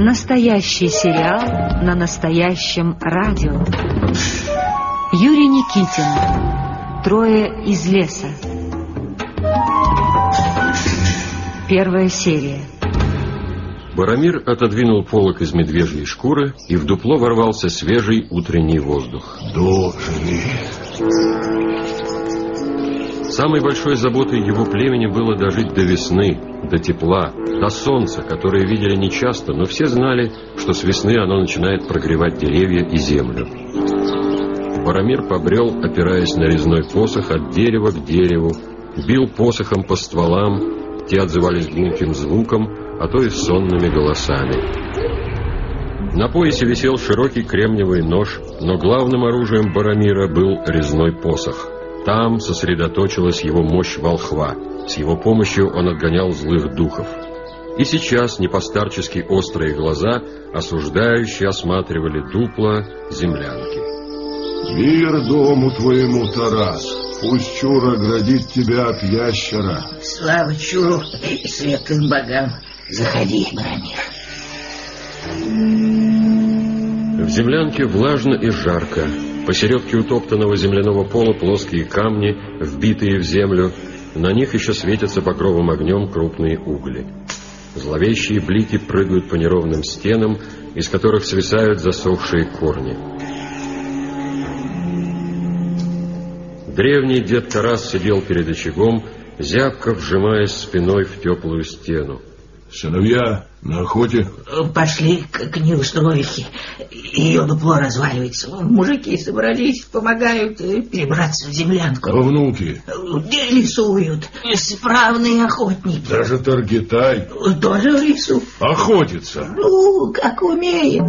Настоящий сериал на настоящем радио. Юрий Никитин. Трое из леса. Первая серия. Барамир отодвинул полок из медвежьей шкуры, и в дупло ворвался свежий утренний воздух. Дожили. Самой большой заботой его племени было дожить до весны, до тепла, до солнца, которое видели нечасто, но все знали, что с весны оно начинает прогревать деревья и землю. Барамир побрел, опираясь на резной посох от дерева к дереву, бил посохом по стволам, те отзывались гулким звуком, а то и сонными голосами. На поясе висел широкий кремниевый нож, но главным оружием Барамира был резной посох. Там сосредоточилась его мощь волхва. С его помощью он отгонял злых духов. И сейчас непостарчески острые глаза осуждающие осматривали дупла землянки. Мир дому твоему, Тарас. Пусть Чура оградит тебя от ящера. Слава Чуру и светлым богам. Заходи, Барамир. В землянке влажно и жарко. Посередке утоптанного земляного пола плоские камни, вбитые в землю. На них еще светятся покровом огнем крупные угли. Зловещие блики прыгают по неровным стенам, из которых свисают засохшие корни. Древний дед Тарас сидел перед очагом, зябко вжимаясь спиной в теплую стену. Сыновья на охоте? Пошли к, к неустроихе. Ее дупло разваливается. Мужики собрались, помогают э, перебраться в землянку. А внуки? Где рисуют? Справные охотники. Даже Таргитай Тоже в лесу. охотится. Ну, как умеет.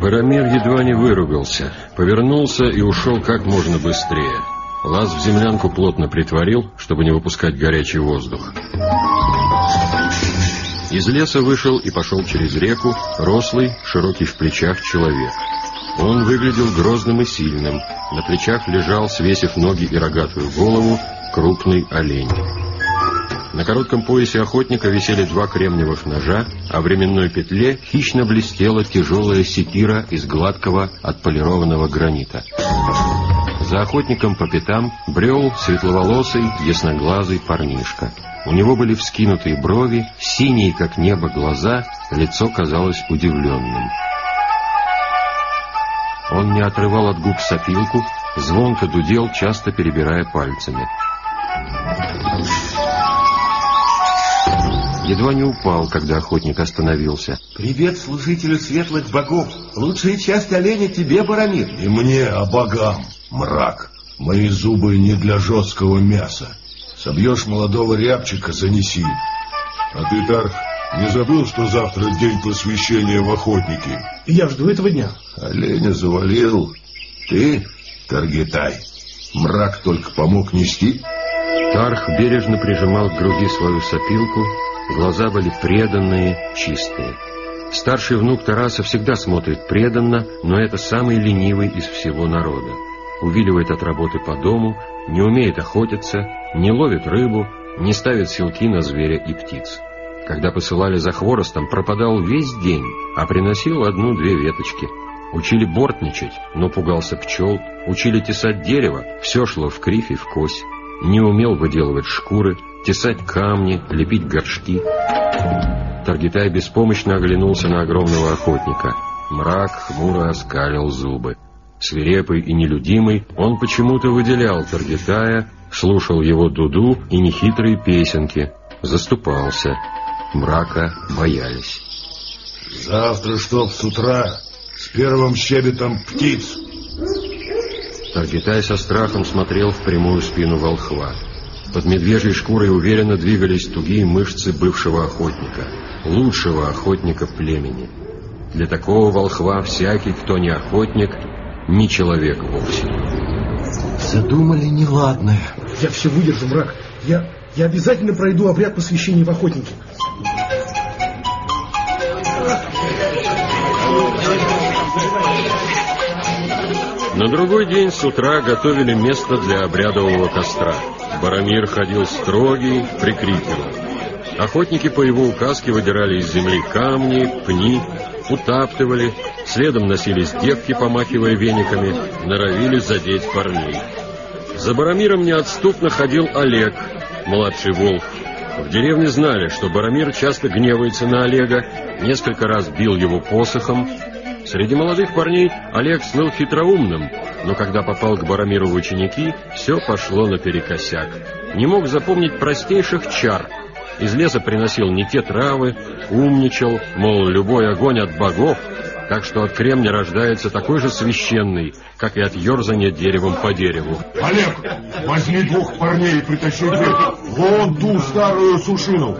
Барамир едва не выругался, повернулся и ушел как можно быстрее. Лаз в землянку плотно притворил, чтобы не выпускать горячий воздух. Из леса вышел и пошел через реку рослый, широкий в плечах человек. Он выглядел грозным и сильным. На плечах лежал, свесив ноги и рогатую голову, крупный олень. На коротком поясе охотника висели два кремниевых ножа, а в временной петле хищно блестела тяжелая секира из гладкого отполированного гранита. За охотником по пятам брел светловолосый, ясноглазый парнишка. У него были вскинутые брови, синие, как небо, глаза, лицо казалось удивленным. Он не отрывал от губ сопилку, звонко дудел, часто перебирая пальцами. Едва не упал, когда охотник остановился. Привет служителю светлых богов. Лучшая часть оленя тебе, Барамир. И мне, а богам, мрак. Мои зубы не для жесткого мяса. Собьешь молодого рябчика, занеси. А ты, Тарх, не забыл, что завтра день посвящения в охотники? Я жду этого дня. Оленя завалил. Ты, Таргитай, мрак только помог нести? Тарх бережно прижимал к груди свою сопилку, глаза были преданные, чистые. Старший внук Тараса всегда смотрит преданно, но это самый ленивый из всего народа. Увиливает от работы по дому, не умеет охотиться, не ловит рыбу, не ставит селки на зверя и птиц. Когда посылали за хворостом, пропадал весь день, а приносил одну-две веточки. Учили бортничать, но пугался пчел, учили тесать дерево, все шло в кривь и в кось. Не умел выделывать шкуры, тесать камни, лепить горшки. Таргитай беспомощно оглянулся на огромного охотника. Мрак хмуро оскалил зубы. Свирепый и нелюдимый, он почему-то выделял Таргитая, слушал его дуду и нехитрые песенки, заступался. Мрака боялись. Завтра, чтоб с утра, с первым щебетом птиц. Таргитай со страхом смотрел в прямую спину волхва. Под медвежьей шкурой уверенно двигались тугие мышцы бывшего охотника, лучшего охотника племени. Для такого волхва всякий, кто не охотник, не человек вовсе. Задумали неладное. Я все выдержу, мрак. Я, я обязательно пройду обряд посвящения в охотники. На другой день с утра готовили место для обрядового костра. Барамир ходил строгий, прикрикивал. Охотники по его указке выдирали из земли камни, пни, утаптывали, следом носились девки, помахивая вениками, норовили задеть парней. За Барамиром неотступно ходил Олег, младший волк. В деревне знали, что Барамир часто гневается на Олега, несколько раз бил его посохом. Среди молодых парней Олег слыл хитроумным, но когда попал к Барамиру в ученики, все пошло наперекосяк. Не мог запомнить простейших чар. Из леса приносил не те травы, умничал, мол, любой огонь от богов, так что от кремня рождается такой же священный, как и от ерзания деревом по дереву. Олег, возьми двух парней и притащи дверь. Вон ту старую сушину.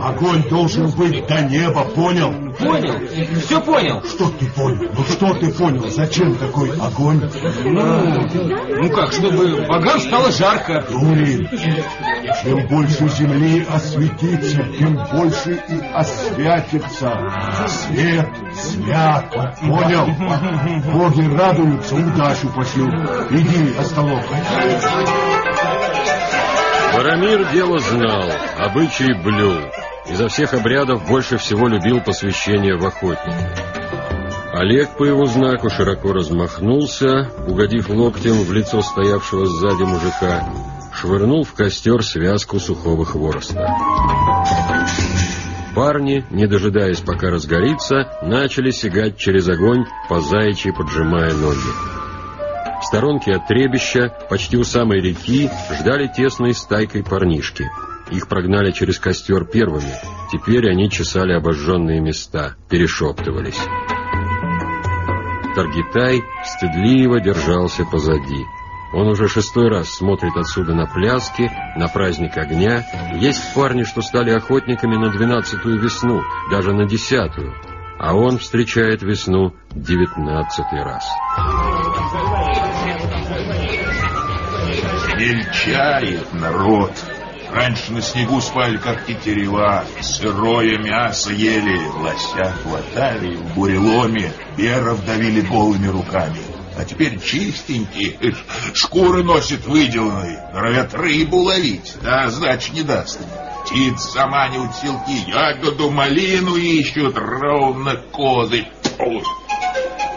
Огонь должен быть до неба, понял? Понял, все понял. Что ты понял? Ну что ты понял? Зачем такой огонь? Ну, ну как, чтобы богам стало жарко. Дурин, чем больше земли осветится, тем больше и освятится. Свет, свято, понял? Боги радуются, удачу пошлют. Иди, остолоп. Барамир дело знал, обычаи блюл. Изо всех обрядов больше всего любил посвящение в охотники. Олег по его знаку широко размахнулся, угодив локтем в лицо стоявшего сзади мужика, швырнул в костер связку сухого хвороста. Парни, не дожидаясь, пока разгорится, начали сигать через огонь, по заячьи поджимая ноги. В сторонке от требища, почти у самой реки, ждали тесной стайкой парнишки. Их прогнали через костер первыми. Теперь они чесали обожженные места, перешептывались. Таргитай стыдливо держался позади. Он уже шестой раз смотрит отсюда на пляски, на праздник огня. Есть парни, что стали охотниками на двенадцатую весну, даже на десятую. А он встречает весну девятнадцатый раз. Мельчает народ. Раньше на снегу спали, как тетерева, сырое мясо ели, лося хватали, в буреломе беров давили голыми руками. А теперь чистенькие, шкуры носят выделанные, норовят рыбу ловить, да значит не даст. Птиц заманивают селки, ягоду, малину ищут, ровно козы. Тьфу.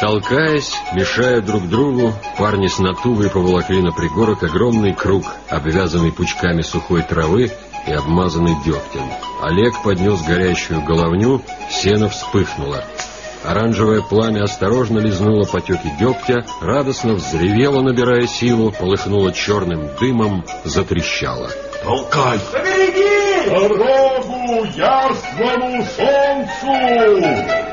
Толкаясь, мешая друг другу, парни с натугой поволокли на пригорок огромный круг, обвязанный пучками сухой травы и обмазанный дегтем. Олег поднес горящую головню, сено вспыхнуло. Оранжевое пламя осторожно лизнуло потеки дегтя, радостно взревело, набирая силу, полыхнуло черным дымом, затрещало. Толкай! Дорогу ясному солнцу!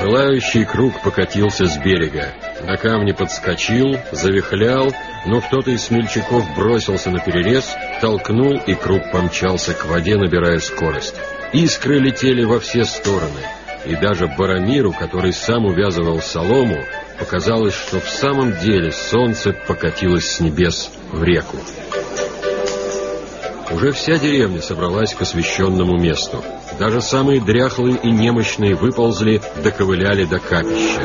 Пылающий круг покатился с берега. На камне подскочил, завихлял, но кто-то из смельчаков бросился на перерез, толкнул, и круг помчался к воде, набирая скорость. Искры летели во все стороны. И даже Барамиру, который сам увязывал солому, показалось, что в самом деле солнце покатилось с небес в реку. Уже вся деревня собралась к освященному месту. Даже самые дряхлые и немощные выползли, доковыляли до капища.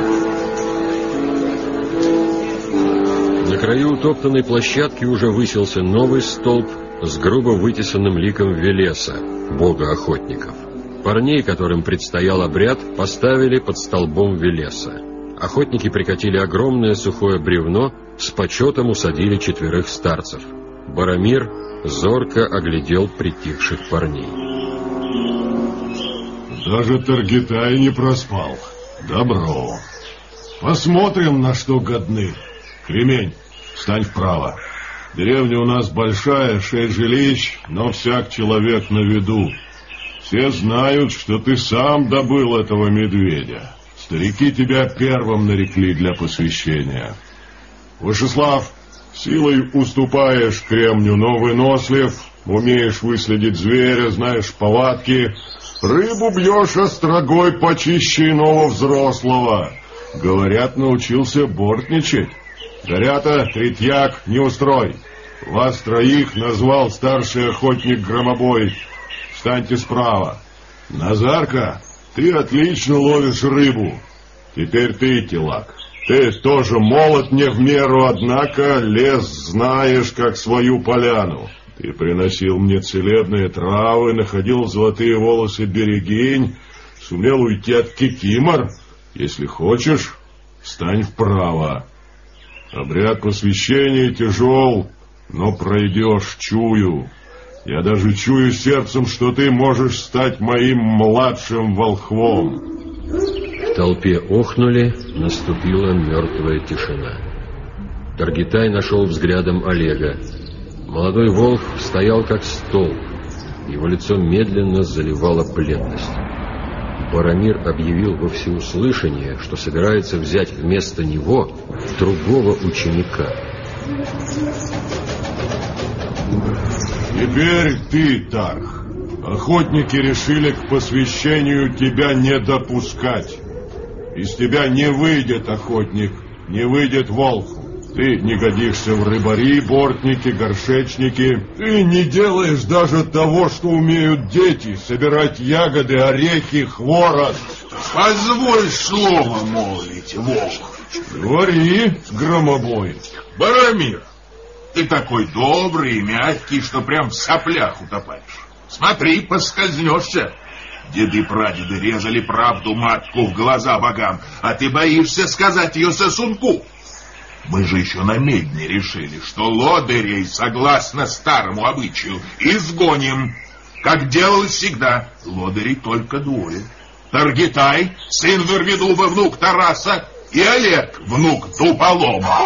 На краю утоптанной площадки уже высился новый столб с грубо вытесанным ликом Велеса, бога охотников. Парней, которым предстоял обряд, поставили под столбом Велеса. Охотники прикатили огромное сухое бревно, с почетом усадили четверых старцев. Барамир зорко оглядел притихших парней. Даже Таргитай не проспал. Добро. Посмотрим, на что годны. Кремень, встань вправо. Деревня у нас большая, шесть жилищ, но всяк человек на виду. Все знают, что ты сам добыл этого медведя. Старики тебя первым нарекли для посвящения. Вышеслав, силой уступаешь кремню, но вынослив, умеешь выследить зверя, знаешь повадки, рыбу бьешь острогой почище иного взрослого. Говорят, научился бортничать. Горята, третьяк, не устрой. Вас троих назвал старший охотник Громобой. Встаньте справа. Назарка, ты отлично ловишь рыбу. Теперь ты, Тилак. Ты тоже молод не в меру, однако лес знаешь, как свою поляну. Ты приносил мне целебные травы, находил золотые волосы берегинь, сумел уйти от кикимор. Если хочешь, стань вправо. Обряд посвящения тяжел, но пройдешь, чую. Я даже чую сердцем, что ты можешь стать моим младшим волхвом. Толпе охнули, наступила мертвая тишина. Таргитай нашел взглядом Олега. Молодой волк стоял как столб. Его лицо медленно заливало бледность. Барамир объявил во всеуслышание, что собирается взять вместо него другого ученика. Теперь ты, Тарх. Охотники решили к посвящению тебя не допускать. Из тебя не выйдет охотник, не выйдет волк. Ты не годишься в рыбари, бортники, горшечники. Ты не делаешь даже того, что умеют дети, собирать ягоды, орехи, хворост. Позволь слово молвить, волк. Говори, громобой. Барамир, ты такой добрый и мягкий, что прям в соплях утопаешь. Смотри, поскользнешься. Деды-прадеды резали правду матку в глаза богам, а ты боишься сказать ее сосунку. Мы же еще на медне решили, что лодырей, согласно старому обычаю, изгоним, как делалось всегда. Лодырей только двое. Таргитай, сын Верведуба, внук Тараса, и Олег, внук Туполома.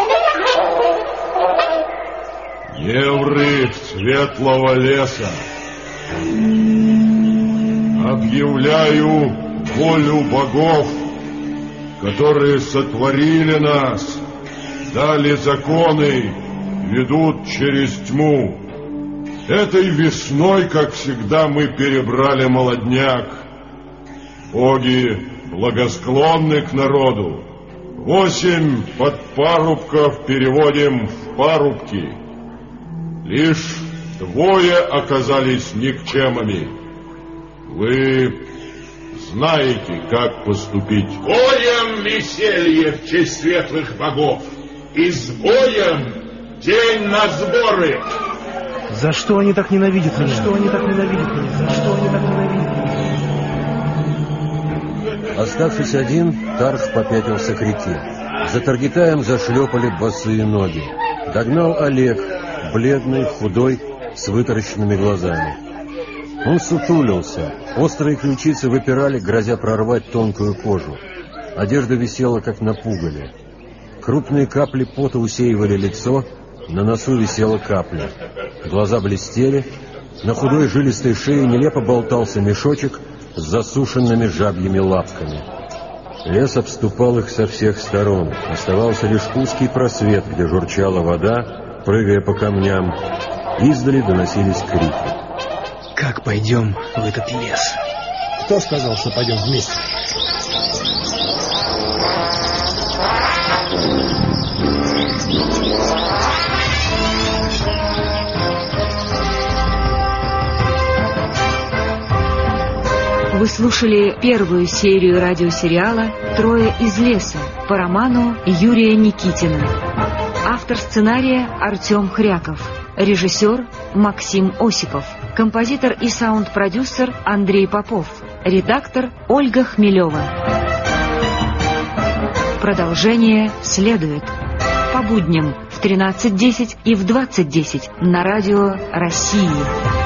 Евры светлого леса, объявляю волю богов, которые сотворили нас, дали законы, ведут через тьму. Этой весной, как всегда, мы перебрали молодняк. Боги благосклонны к народу. Восемь подпарубков переводим в парубки. Лишь двое оказались никчемами. Вы знаете, как поступить. Боем веселье в честь светлых богов. И с боем день на сборы. За что они так ненавидят меня? За что они так ненавидят меня? За что они так ненавидят меня? Оставшись один, Тарх попятился к реке. За Таргитаем зашлепали босые ноги. Догнал Олег, бледный, худой, с вытаращенными глазами. Он сутулился, острые ключицы выпирали, грозя прорвать тонкую кожу. Одежда висела, как на пугале. Крупные капли пота усеивали лицо, на носу висела капля. Глаза блестели, на худой жилистой шее нелепо болтался мешочек с засушенными жабьими лапками. Лес обступал их со всех сторон. Оставался лишь узкий просвет, где журчала вода, прыгая по камням. Издали доносились крики. Как пойдем в этот лес? Кто сказал, что пойдем вместе? Вы слушали первую серию радиосериала «Трое из леса» по роману Юрия Никитина. Автор сценария Артем Хряков. Режиссер Максим Осипов. Композитор и саунд-продюсер Андрей Попов. Редактор Ольга Хмелева. Продолжение следует. По будням в 13.10 и в 20.10 на радио России.